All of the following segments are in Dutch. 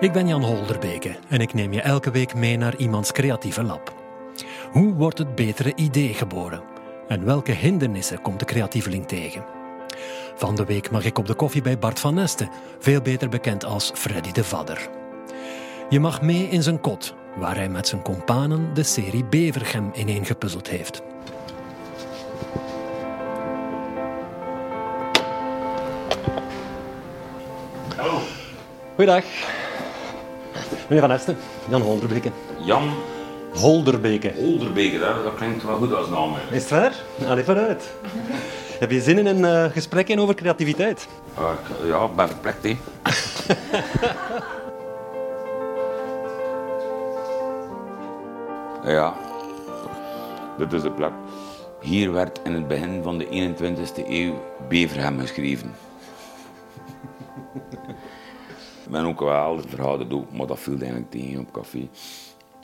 Ik ben Jan Holderbeke en ik neem je elke week mee naar iemands creatieve lab. Hoe wordt het betere idee geboren? En welke hindernissen komt de creatieveling tegen? Van de week mag ik op de koffie bij Bart van Nesten, veel beter bekend als Freddy de Vadder. Je mag mee in zijn kot, waar hij met zijn companen de serie Bevergem ineengepuzzeld heeft. Hallo. Goeiedag. Meneer Van Nesten, Jan Holderbeke. Jan Holderbeke. Olderbeke, dat, dat klinkt wel goed als naam. hè. Is het waar? Allee, vooruit. Heb je zin in een eh, gesprek over creativiteit? Ah, ik- ja, ik ben verplicht, hè. ja, dit is de plek. Hier werd in het begin van de 21ste eeuw Beverhem geschreven. Ik ben ook wel verhaal dat ook, maar dat viel eigenlijk tegen op café.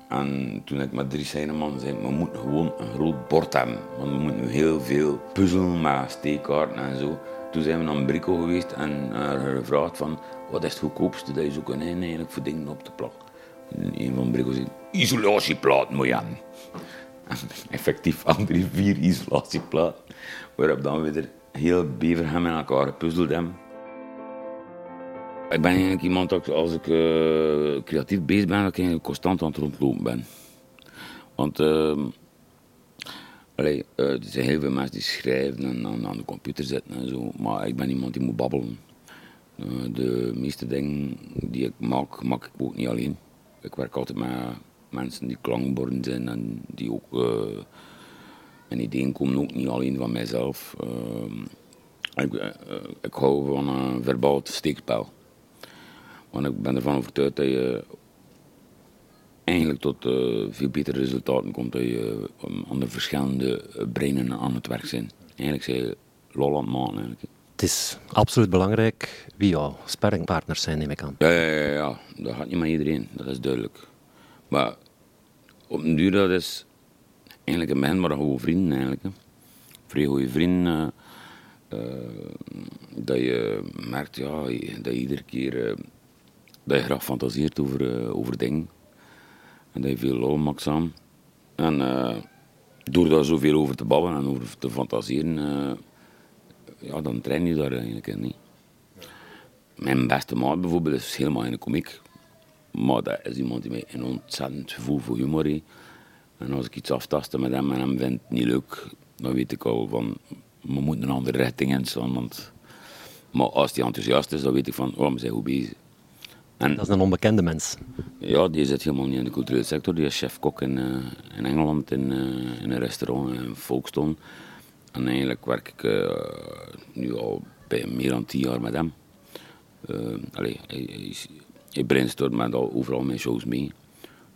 En toen ik met drie Seineman zei, we moeten gewoon een groot bord hebben. Want we moeten heel veel puzzelen met steekkaarten en zo. Toen zijn we naar Brico geweest en haar gevraagd van, wat is het goedkoopste dat je zo kan in eigenlijk voor dingen op te plakken. En een van de Brico zei, isolatieplaat moet je hebben. En effectief al drie, vier isolatieplaten. Waarop dan weer heel Beverhem in elkaar gepuzzeld hebben. Ik ben eigenlijk iemand dat als ik eh, creatief bezig ben, dat ik eigenlijk constant aan het rondlopen ben. Want eh, er zijn heel veel mensen die schrijven en aan, aan de computer zitten en zo, maar ik ben iemand die moet babbelen. Eh, de meeste dingen die ik maak, maak ik ook niet alleen. Ik werk altijd met mensen die klankborden zijn en die ook. mijn ideeën komen ook niet alleen van mijzelf. Ehm, ik, ik hou van een verbaal steekspel. Want ik ben ervan overtuigd dat je eigenlijk tot eh, veel betere resultaten komt dat je eh, onder verschillende eh, breinen aan het werk zijn. Eigenlijk zijn je lol aan het maken. Eigenlijk. Het is absoluut belangrijk wie jouw sparringpartners zijn, neem ik aan. Ja, ja, ja, ja, dat gaat niet met iedereen, dat is duidelijk. Maar op een duur, dat is eigenlijk een begin maar een goede vrienden eigenlijk. Hè. Vrij goede vrienden. dat je merkt ja, dat je iedere keer dat je graag fantaseert over, eh, over dingen. En dat je veel lol maakt samen. En eh, door daar zoveel over te babbelen en over te fantaseren, eh, ja, dan train je daar eigenlijk in. Niet? Mijn beste maat bijvoorbeeld is helemaal een komiek. Maar dat is iemand die mij een ontzettend gevoel voor humor heeft. En als ik iets aftasten met hem en hem vindt het niet leuk, dan weet ik al van, we moeten een andere richting inslaan. Want... Maar als hij enthousiast is, dan weet ik van, oh, we zijn goed bezig. En Dat is een onbekende mens. ja, die zit helemaal niet in de culturele sector. Die is chef-kok in, eh, in Engeland in, eh, in een restaurant in Folkestone. En eigenlijk werk ik eh, nu al bij meer dan tien jaar met hem. Allee, hij, hij, hij brainstormt met al, overal mijn shows mee.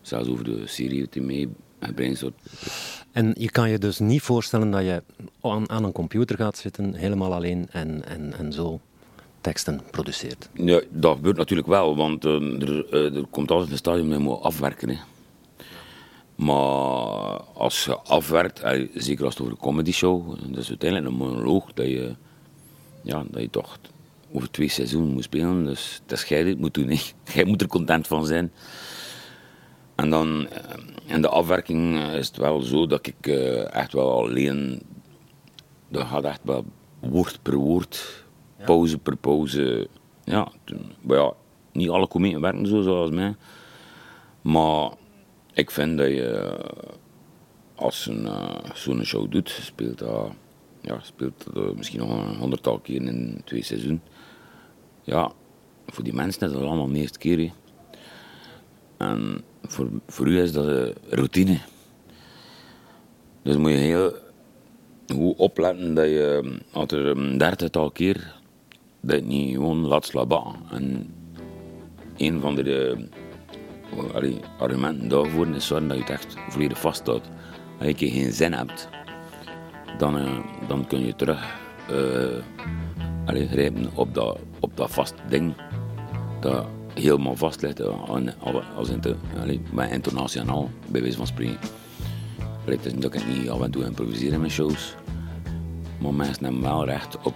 Zelfs over de serie hij mee. Hij brainstormt. En je kan je dus niet voorstellen dat je aan, aan een computer gaat zitten, helemaal alleen, en, en, en zo teksten produceert. Ja, dat gebeurt natuurlijk wel, want eh, er, eh, er komt altijd een stadium dat je moet afwerken. Hè. Maar als je afwerkt, eh, zeker als het over een comedy show, dat is uiteindelijk een monoloog dat je, ja, dat je toch over twee seizoenen moet spelen. Dus dat is jij die het moet doen. Hè. Jij moet er content van zijn. En dan eh, in de afwerking is het wel zo dat ik echt wel alleen dat gaat echt wel woord per woord, pauze per pauze. Ja, maar ja, niet alle comedians werken zo zoals mij. Maar ik vind dat je, eh, als een, eh, zo'n show doet, speelt dat, ja, speelt dat eh, misschien nog een honderdtal keer in twee seizoenen. Ja, voor die mensen is dat allemaal de eerste keer. En voor, voor u is dat een routine. Dus moet je heel goed opletten dat je, als er een dertigtal keer, dat niet gewoon laat slapen. En een van de eh, argumenten daarvoor is zorgen dat je het echt volledig vasthoudt. Als je geen zin hebt, dan, eh, dan kun je terug allee, grijpen op dat, op dat vast ding. Dat helemaal vast ligt, als in allee, met intonatie en al, bij wijze van spreken. Allee, Het is ik niet af en toe improviseer in mijn shows. Maar mensen hebben wel recht op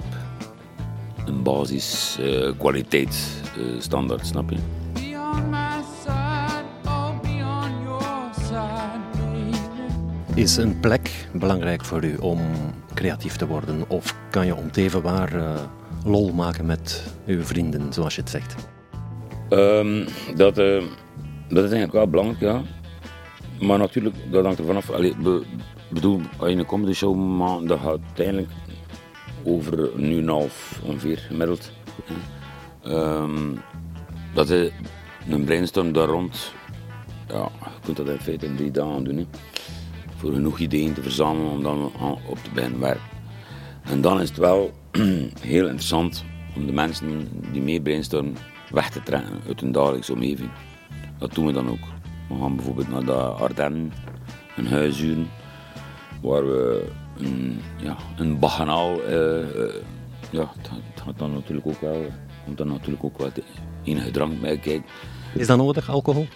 basis, eh, uh, standaard, snap je? Is een plek belangrijk voor u om creatief te worden? Of kan je om teven waar eh, lol maken met uw vrienden, zoals je het zegt? Ehm, dat, eh, dat is eigenlijk wel belangrijk, ja. Maar natuurlijk, dat hangt er vanaf. We bedoel, als je een comedy show maakt, dat gaat uiteindelijk over uur en half ongeveer gemiddeld. Um, dat is een brainstorm daar rond. Ja, je kunt dat in feite in drie dagen doen. Voor genoeg ideeën te verzamelen om dan op te beginnen werken. En dan is het wel heel interessant om de mensen die mee brainstormen weg te trekken uit hun dagelijkse omgeving. Dat doen we dan ook. We gaan bijvoorbeeld naar de Ardennen, een huisuren, waar we een, ja, een baganaal, uh, uh, ja, het gaat dan natuurlijk ook wel, komt dan natuurlijk ook wat enige drank bij kijken. Is dat nodig, alcohol?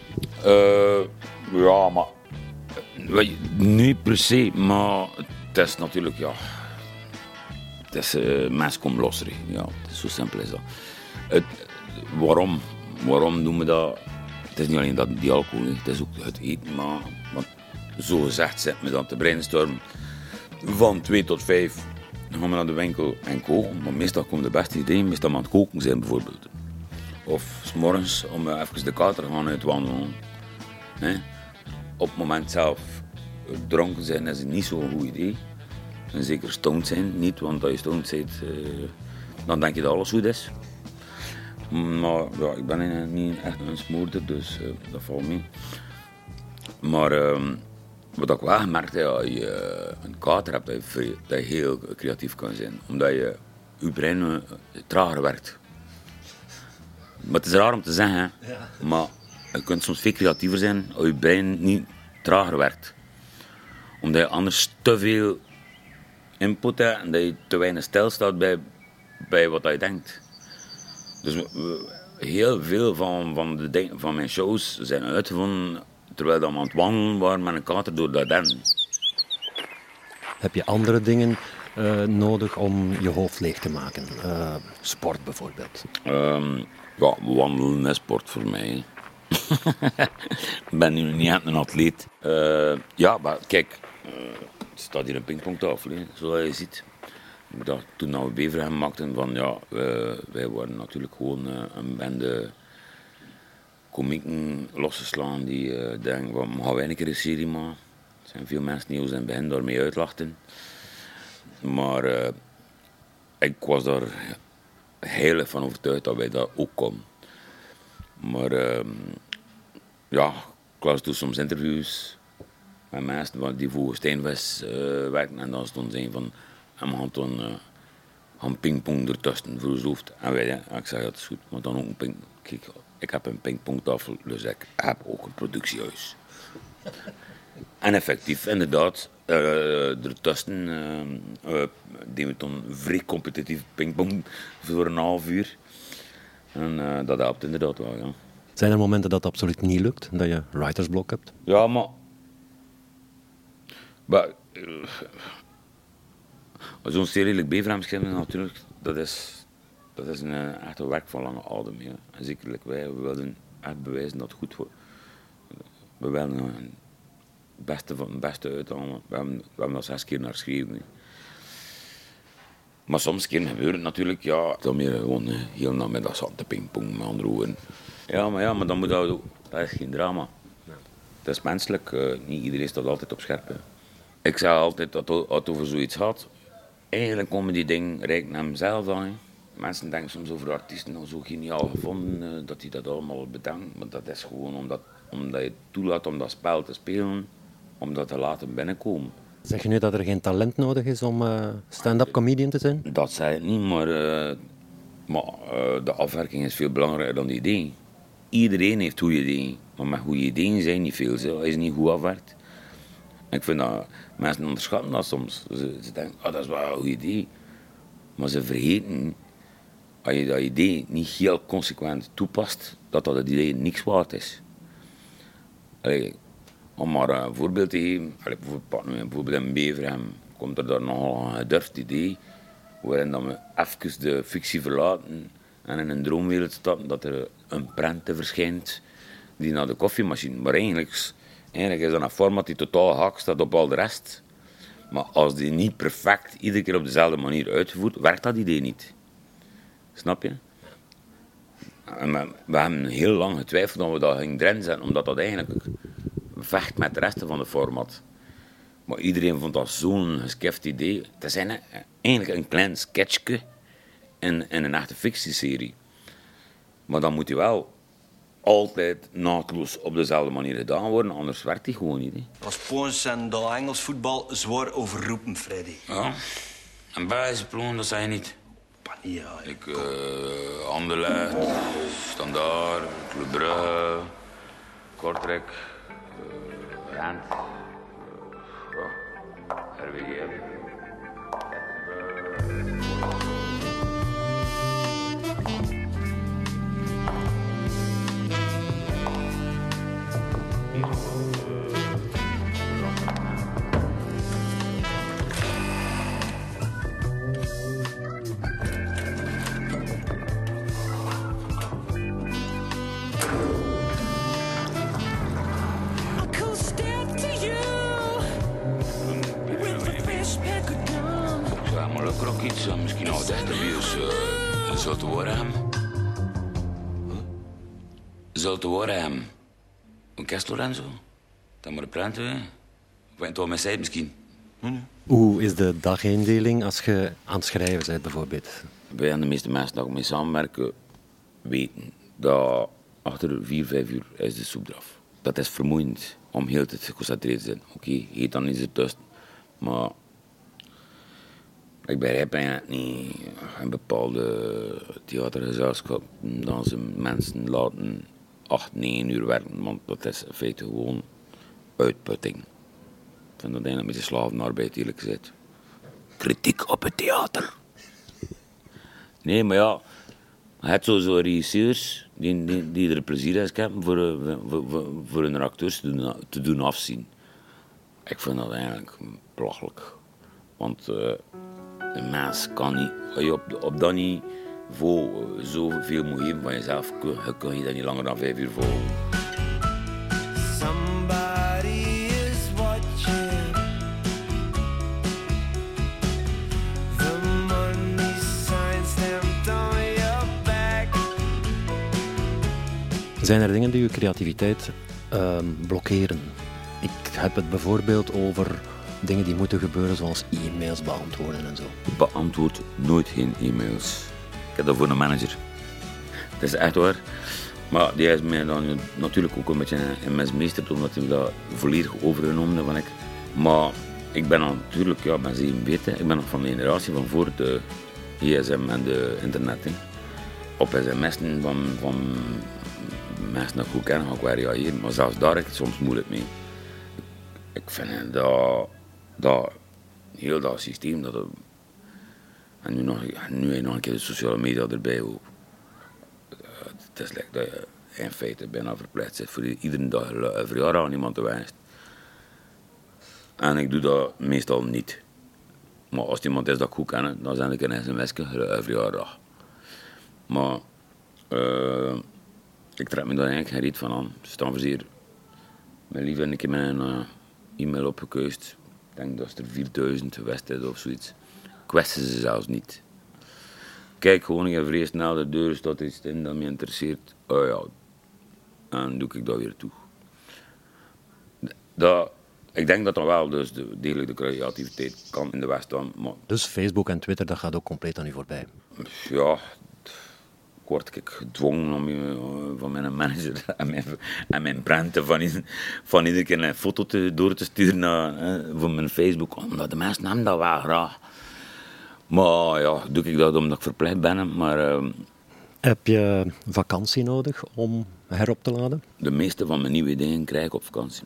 Uh, ja, maar niet per se, maar het is natuurlijk, ja, het is uh, mens komt losser. Ja, zo simpel is dat. Het, waarom? Waarom doen we dat? Het is niet alleen dat, die alcohol, het is ook het eten, maar, want zo gezegd zit me dan te brainstormen van 2 tot 5 dan gaan we naar de winkel en koken. Maar meestal komen de beste ideeën meestal aan het koken zijn bijvoorbeeld. Of morgens om even de kater te gaan uitwandelen. Op het moment zelf dronken zijn is niet zo'n goed idee. En zeker stoned zijn niet, want als je stoned bent, uh, dan denk je dat alles goed is. Maar ja, ik ben niet echt een smoorder, dus uh, dat valt mee. Maar uh, wat ik wel gemerkt heb, als je eh, een kater hebt, dat je, dat je heel creatief kan zijn. Omdat je, je brein trager werkt. Maar het is raar om te zeggen, ja. maar je kunt soms veel creatiever zijn als je brein niet trager werkt. Omdat je anders te veel input hebt en dat je te weinig stilstaat bij, bij wat je denkt. Dus heel veel van, van, de, van mijn shows zijn uitgevonden terwijl we aan het wandelen waren met een kater door de den. Heb je andere dingen uh, nodig om je hoofd leeg te maken? Uh, sport bijvoorbeeld? Um, ja, wandelen is sport voor mij. ik ben nu niet echt een atleet. Uh, ja, maar kijk, er staat hier een pingpongtafel, zoals je ziet. Ik dacht, toen we Beverham maakten, van ja, wij waren natuurlijk gewoon een bende komieken losgeslaan die uh, denken, we gaan wij een keer een serie maken. Er zijn veel mensen die ons in het begin daarmee uitlachten. Maar uh, ik was daar heel van overtuigd dat wij dat ook komen. Maar uh, ja, ik las toen soms interviews met mensen die voor Steenwest uh, werken. En dan stond ze van, en we gaan toen gaan pingpong ertussen voor ons hoofd. En wij, ja, ik zei, dat is goed, maar dan ook een ping. Ik heb een pingpongtafel, dus ik heb ook een productiehuis. en effectief, inderdaad, uh, ertussen uh, uh, toen vrij competitief pingpong voor een half uur. En uh, dat helpt inderdaad wel, ja. Zijn er momenten dat het absoluut niet lukt, dat je writersblok hebt? Ja, maar... maar Zo'n serie like Beverham natuurlijk, dat is dat is een eh, echt een werk van lange adem. Ja. En zekerlijk wij, we willen echt bewijzen dat het goed wordt. We willen het beste van het beste uithalen. We hebben, we hebben dat zes keer naar geschreven. Maar soms keer gebeurt het natuurlijk, ja, dan meer gewoon uh, heel namiddag zat te pingpong met andere. Ja, maar ja, maar dan moet dat doen. Dat is geen drama. Dat is menselijk, uh, niet iedereen staat altijd op scherp. Hè. Ik zeg altijd dat als het over zoiets gaat, eigenlijk komen die dingen rijk naar mezelf aan. Mensen denken soms over artiesten al zo geniaal gevonden uh, dat die dat allemaal bedankt. Maar dat is gewoon omdat, omdat je toelaat om dat spel te spelen, om dat te laten binnenkomen. Zeg je nu dat er geen talent nodig is om uh, stand-up comedian te zijn? Dat zei ik niet, maar, uh, maar de afwerking is veel belangrijker dan de idee. Iedereen heeft goede ideeën, maar met goede ideeën zijn niet veel. Zo. Hij is niet goed afwerkt. Ik vind dat mensen onderschatten dat soms. Ze, ze denken, oh, dat is wel een goed idee. Maar ze vergeten als je dat idee niet heel consequent toepast, dat dat het idee niks waard is. Allee, om maar een voorbeeld te geven, bijvoorbeeld, bijvoorbeeld in Beverham komt er daar nogal een gedurfd idee, waarin dat we even de fictie verlaten en in een droomwereld stappen dat er een prent verschijnt die naar de koffiemachine. Maar eigenlijk, Eigenlijk is dat een format die totaal haak staat op al de rest. Maar als die niet perfect iedere keer op dezelfde manier uitgevoerd, werkt dat idee niet. Snap je? En we, we hebben heel lang getwijfeld of we dat gingen erin zetten, omdat dat eigenlijk vecht met de rest van de format. Maar iedereen vond dat zo'n geskift idee. Het is eigenlijk een klein sketchje in, in een echte fictieserie. Maar dan moet je wel altijd naadloos op dezelfde manier gedaan worden, anders werkt die gewoon niet. Hè. Als Poons en de Engels voetbal zwaar overroepen, Freddy. Ja, en bij ploegen, dat zei je niet. Ja, Ik, uh, Anderlecht, Standaard, Club Brugge, Kortrijk, uh, Rent, Zulte Warham. Zulte Warham. Een kerst Lorenzo? Dat moet een prent, hè? Of het wel met zij misschien? Hoe is de dagindeling als je aan het schrijven bent, bijvoorbeeld? Wij en de meeste mensen die ik mee samenwerken, weten dat achter vier, vijf uur is de soep eraf. Dat is vermoeiend om heel de tijd geconcentreerd te zijn. Oké, eet dan iets ertussen. Maar ik begrijp eigenlijk niet in bepaalde theatergezelschap dat ze mensen laten acht, negen uur werken. Want dat is in feite gewoon uitputting. Ik vind dat eigenlijk een beetje slavenarbeid, eerlijk gezegd. Kritiek op het theater. Nee, maar ja, je hebt zo regisseurs die, die, die er plezier uit hebben voor, eh, voor, voor, voor hun acteurs te doen, te doen afzien. Ik vind dat eigenlijk belachelijk. Want eh, een mens kan niet, als je op, op dat niveau eh, zoveel moet geven van jezelf, kun, kun je dat niet langer dan vijf uur volgen. Somebody is watching. The money sign stamped on your back. Zijn er dingen die je creativiteit ehm, blokkeren? Ik heb het bijvoorbeeld over dingen die moeten gebeuren, zoals e-mails beantwoorden en zo. beantwoord nooit geen e-mails. Ik heb dat voor een manager. Dat is echt waar. Maar die is mij dan natuurlijk ook een beetje in mijn meester, omdat hij dat volledig overgenomen van ik. Maar ik ben natuurlijk, ja, ik ben 47, ik ben nog van de generatie van voor de gsm en de internet. Op sms'en van, van mensen dat ik goed kennen, ga ik reageren. Maar zelfs daar heb ik soms moeilijk mee. Ik vind dat, dat heel dat systeem, dat en nu, nog, nu je nog een keer de sociale media erbij. Hoe, eh, het is like dat je in feite bijna verplicht zit voor iedere dag een verjaardag aan iemand te wijzen. En ik doe dat meestal niet. Maar als iemand is dat ik goed ken, dan zend ik een sms een verjaardag. Maar eh, ik trek me daar eigenlijk geen riet van aan. Dus mijn lieve een keer mijn eh, e-mail opgekeust. Ik denk dat er 4000 geweest is of zoiets. Ik wist ze zelfs niet. Kijk gewoon, ik vrees snel de deur, staat iets in dat me interesseert. Oh ja, en dan doe ik dat weer toe. Dat, ik denk dat dat wel dus de, degelijk de creativiteit kan in de West dan. Maar Dus Facebook en Twitter, dat gaat ook compleet aan u voorbij. ja, word ik gedwongen om eh, van mijn manager en mijn, en mijn van, ieder- van iedere keer een foto te, door te sturen naar, eh, voor mijn Facebook, omdat de mensen hebben dat wel graag. Maar ja, doe ik dat omdat ik verplicht ben. Maar eh, Heb je vakantie nodig om herop te laden? de meeste van mijn nieuwe ideeën krijg ik op vakantie.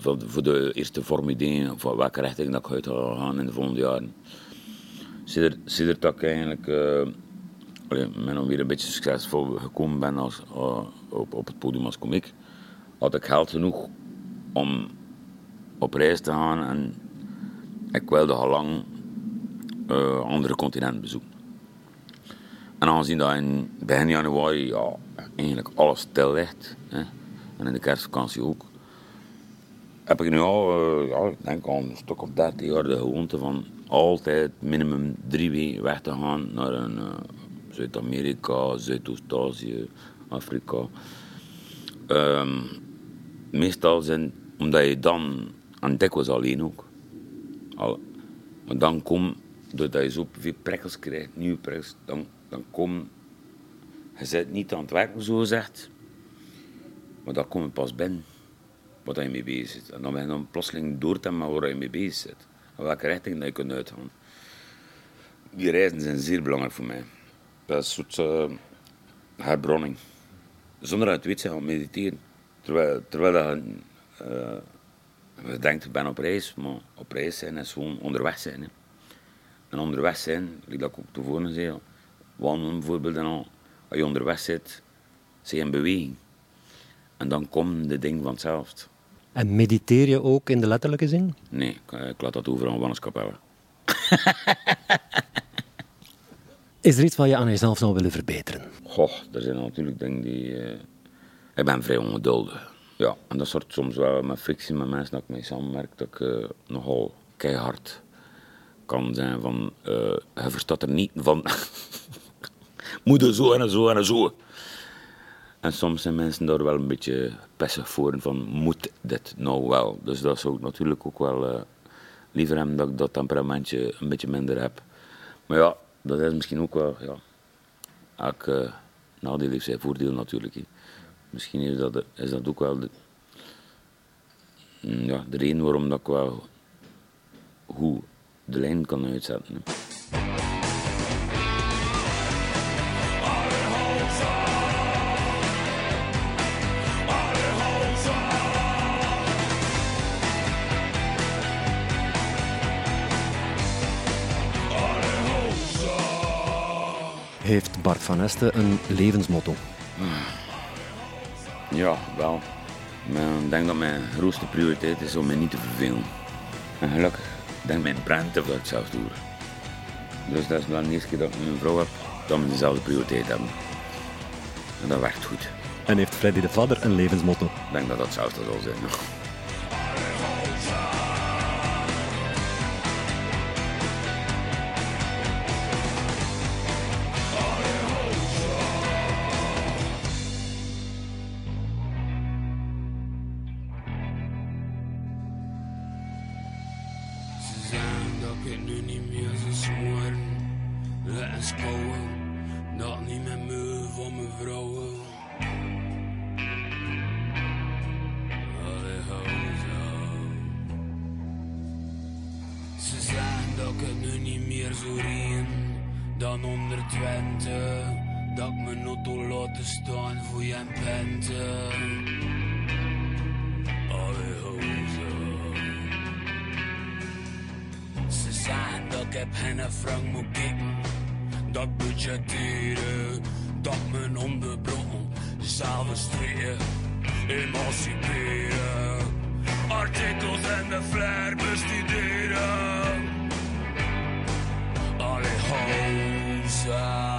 Voor, de, voor de eerste vormideeën, voor welke richting dat ik uit ga gaan in de volgende jaren. Sinds dat ik eigenlijk uh, of meer een beetje succesvol gekomen ben als, eh, op, op het podium als komiek, had ik geld genoeg om op reis te gaan en ik wilde al lang eh, andere continenten bezoeken. En aangezien dat in begin januari ja, eigenlijk alles stil ligt, hè, en in de kerstvakantie ook, heb ik nu al, eh, ik denk al een stuk of 30 jaar de gewoonte van altijd minimum drie weken weg te gaan naar een Zuid-Amerika, Zuidoost-Azië, Afrika. Ehm, meestal zijn, omdat je dan, en dikwijls alleen ook, al, maar dan kom, doordat je zo veel prikkels krijgt, nieuwe prikkels, dan, dan kom, je zit niet aan het werken zo gezegd, maar dan kom je pas binnen wat je mee bezig zit. En dan ben je dan plotseling door te hebben waar je mee bezig zit. En welke richting dat je kunt uitgaan. Die reizen zijn zeer belangrijk voor mij. Dat is een soort uh, herbronning. Zonder dat je het weet, zijn gaan mediteren. Terwijl, terwijl dat, uh, je denkt, ik ben op reis, maar op reis zijn is gewoon onderweg zijn. Hè. En onderweg zijn, like dat ik ook tevoren zei, wandelen bijvoorbeeld, en al, als je onderweg zit, zie je in beweging. En dan komen de dingen vanzelf. En mediteer je ook in de letterlijke zin? Nee, ik, ik laat dat over aan Wannes Is er iets wat je aan jezelf zou willen verbeteren? Goh, er zijn natuurlijk dingen die... Uh, ik ben vrij ongeduldig. Ja, en dat soort soms wel met frictie met mensen dat ik mee samenwerk, dat ik uh, nogal keihard kan zijn van... Uh, verstaat er niet van... Moet er zo en zo en zo. En soms zijn mensen daar wel een beetje pessig voor van moet dit nou wel. Dus dat zou ik natuurlijk ook wel uh, liever hebben dat ik dat temperamentje een beetje minder heb. Maar ja, dat is misschien ook wel, ja, uh, nadeel heeft zijn voordeel natuurlijk. Misschien is dat, is dat ook wel de, mm, ja, de reden waarom dat ik wel hoe de lijn kan uitzetten. Heeft Bart van Este een levensmotto? Ja, wel. Maar ik denk dat mijn grootste prioriteit is om mij niet te vervelen. En gelukkig denk mijn brand dat ik zelf doe. Dus dat is wel de eerste keer dat ik een vrouw heb, dat we dezelfde prioriteit hebben. En dat werkt goed. En heeft Freddy de Vader een levensmotto? Ik denk dat dat hetzelfde zal zijn. dat ik nu niet meer zo rien dan onder Twente. Dat ik mijn auto laten staan voor je pente. Ze zijn dat ik heb hen frank moet kicken. Dat budgeteren, budgetteren. Dat mijn onderbroken samen in Emanciperen. Artikels en de flair bestuderen. hoser.